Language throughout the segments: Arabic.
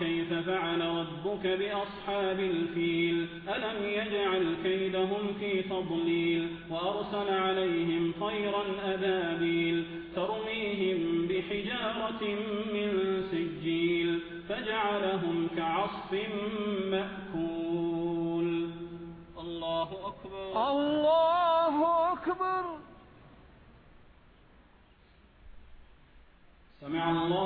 كيف فعل ربك بأصحاب الفيل؟ ألم يجعل كيدهم في تضليل؟ وأرسل عليهم طيرا أبابيل ترميهم بحجارة من سجيل فجعلهم كعصف مأكول. الله أكبر. الله أكبر. سمع الله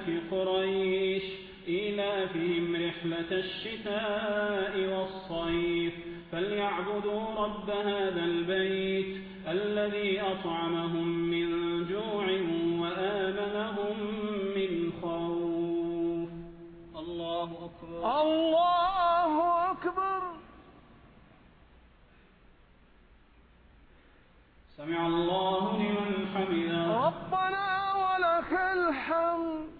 لإيلاف قريش إيلافهم رحلة الشتاء والصيف. فليعبدوا رب هذا البيت الذي أطعمهم من جوع وآمنهم من خوف. الله أكبر. الله أكبر. سمع الله لمن حمده. ربنا ولك الحمد.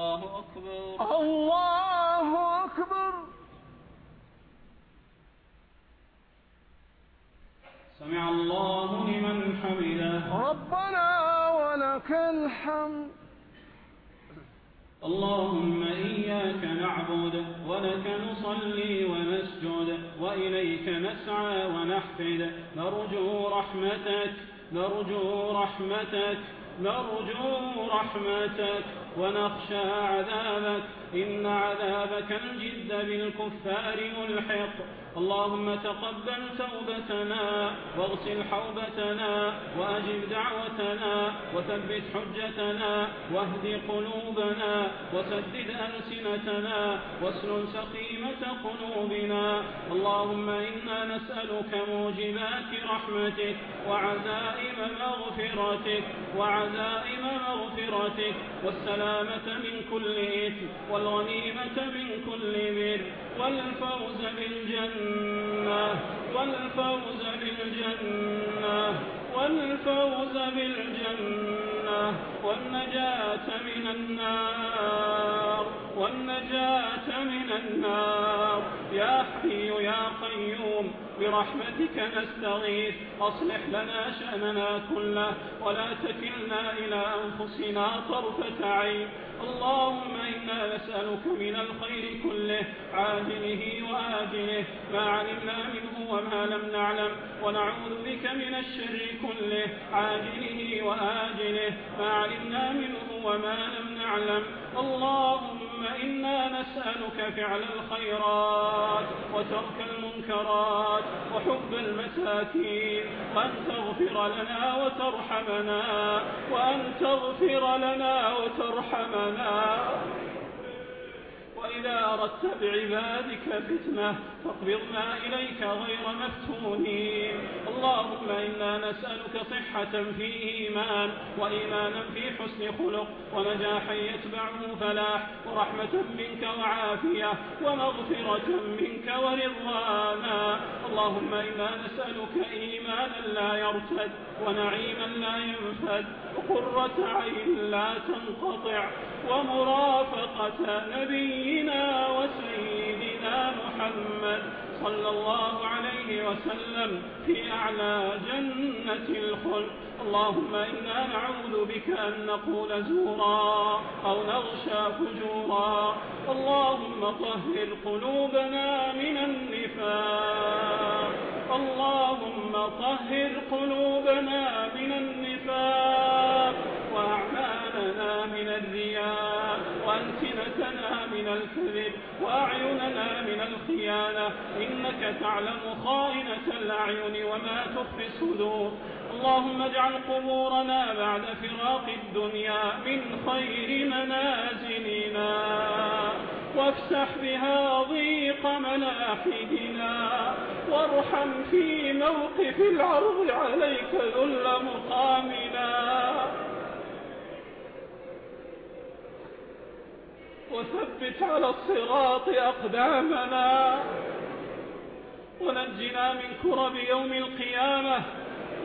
الله أكبر. الله أكبر. سمع الله لمن حمده. ربنا ولك الحمد. اللهم إياك نعبد ولك نصلي ونسجد وإليك نسعى ونحفد. نرجو رحمتك نرجو رحمتك نرجو رحمتك. ونخشى عذابك إن عذابك الجد بالكفار ملحق. اللهم تقبل توبتنا واغسل حوبتنا وأجب دعوتنا وثبت حجتنا واهد قلوبنا وسدد ألسنتنا واسلل سقيمة قلوبنا. اللهم إنا نسألك موجبات رحمتك وعزائم مغفرتك وعزائم مغفرتك. والسلامة من كل إثم والغنيمة من كل بر والفوز بالجنة والفوز بالجنة والفوز بالجنة والنجاة من النار والنجاة من النار يا حي يا قيوم برحمتك نستغيث أصلح لنا شأننا كله ولا تكلنا إلى أنفسنا طرفة عين. اللهم إنا نسألك من الخير كله عاجله وآجله ما علمنا منه وما لم نعلم. ونعوذ بك من الشر كله عاجله وآجله ما علمنا منه وما لم نعلم. اللهم إنا نسألك فعل الخيرات وترك المنكرات وحب المساكين وأن تغفر لنا وترحمنا وأن تغفر لنا وترحمنا. وإذا أردت بعبادك فتنة فاقبضنا إليك غير مفتونين. اللهم إنا نسألك صحة في إيمان وإيمانا في حسن خلق ونجاحا يتبعه فلاح ورحمة منك وعافية ومغفرة منك ورضوانا. اللهم إنا نسألك إيمانا لا يرتد ونعيما لا ينفد وقرة عين لا تنقطع ومرافقة وسيدنا محمد صلى الله عليه وسلم في أعلى جنة الخلق اللهم إنا نعوذ بك أن نقول زورا أو نغشى فجورا. اللهم طهر قلوبنا من النفاق. اللهم طهر قلوبنا من النفاق. وألسنتنا من الكذب وأعيننا من الخيانة. إنك تعلم خائنة الأعين وما تخفي الصدور. اللهم اجعل قبورنا بعد فراق الدنيا من خير منازلنا. وافسح بها ضيق ملاحدنا. وارحم في موقف العرض عليك ذل مقامنا. وثبت على الصراط أقدامنا. ونجنا من كرب يوم القيامة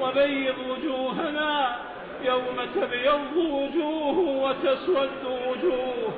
وبيض وجوهنا. يوم تبيض وجوه وتسود وجوه.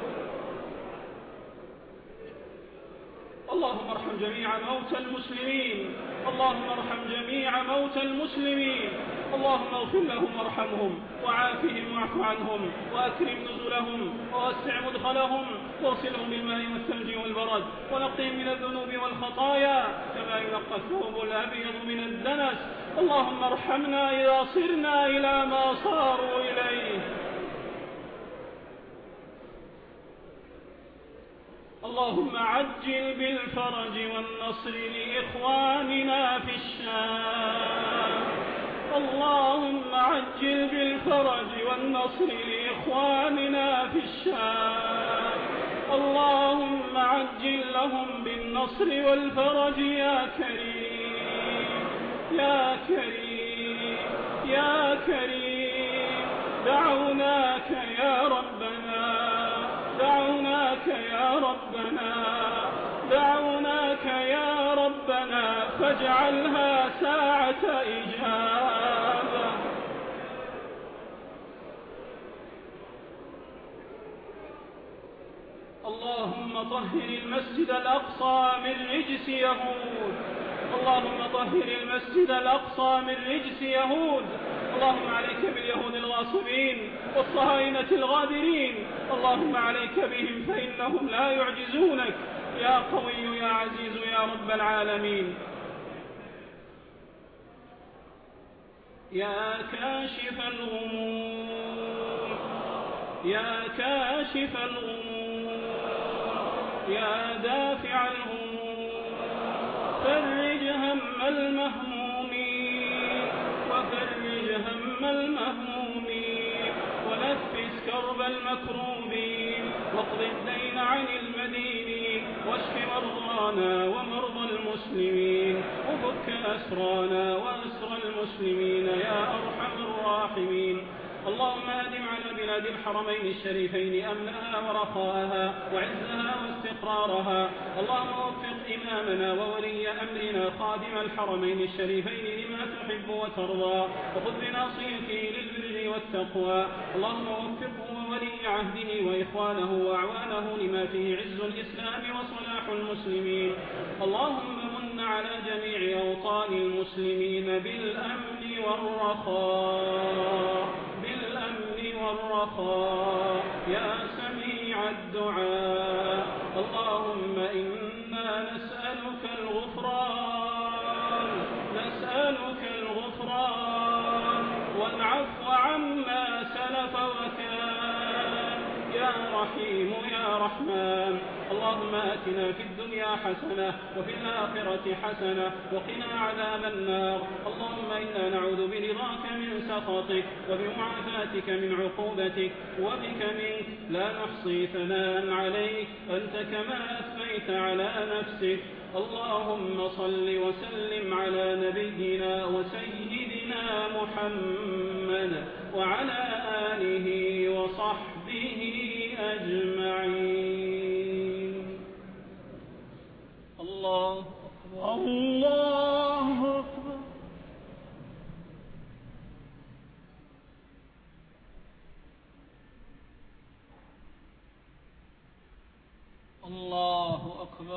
اللهم ارحم جميع موتى المسلمين. اللهم ارحم جميع موتى المسلمين. اللهم اغفر لهم وارحمهم وعافهم واعف عنهم وأكرم نزلهم ووسع مدخلهم واغسلهم بالماء والثلج والبرد ونقهم من الذنوب والخطايا كما ينقى الثوب الأبيض من الدنس. اللهم ارحمنا إذا صرنا إلى ما صاروا إليه. اللهم عجل بالفرج والنصر لإخواننا في الشام. اللهم عجل بالفرج والنصر لإخواننا في الشام. اللهم عجل لهم بالنصر والفرج يا كريم يا كريم يا كريم. دعوناك يا ربنا دعوناك يا ربنا دعوناك يا ربنا. فاجعلها ساعة إجابة اللهم طهر المسجد الأقصى من رجس يهود. اللهم طهر المسجد الأقصى من رجس يهود. اللهم عليك باليهود الغاصبين والصهاينة الغادرين. اللهم عليك بهم فإنهم لا يعجزونك. يا قوي يا عزيز يا رب العالمين. يا كاشف الغموم يا كاشف الغموم. يا دافع الهموم فرج هم المهمومين وفرج هم المهمومين ونفس كرب المكروبين واقض الدين عن المدينين واشف مرضانا ومرضى المسلمين وفك أسرانا وأسر المسلمين يا أرحم الراحمين. اللهم أدم على بلاد الحرمين الشريفين أمنها ورخاءها وعزها واستقرارها. اللهم وفق إمامنا وولي أمرنا خادم الحرمين الشريفين لما تحب وترضى. وخذ بناصيته للبر والتقوى. اللهم وفقه وولي عهده وإخوانه وأعوانه لما فيه عز الإسلام وصلاح المسلمين. اللهم من على جميع أوطان المسلمين بالأمن والرخاء. والرخاء يا سميع الدعاء. اللهم إنا يا رحيم يا رحمن. اللهم آتنا في الدنيا حسنة وفي الآخرة حسنة وقنا عذاب النار. اللهم إنا نعوذ برضاك من سخطك وبمعافاتك من عقوبتك وبك منك. لا نحصي ثناء عليك. أنت كما أثنيت على نفسك. اللهم صل وسلم على نبينا وسيدنا محمد وعلى آله وصحبه أجمعين الله الله أكبر الله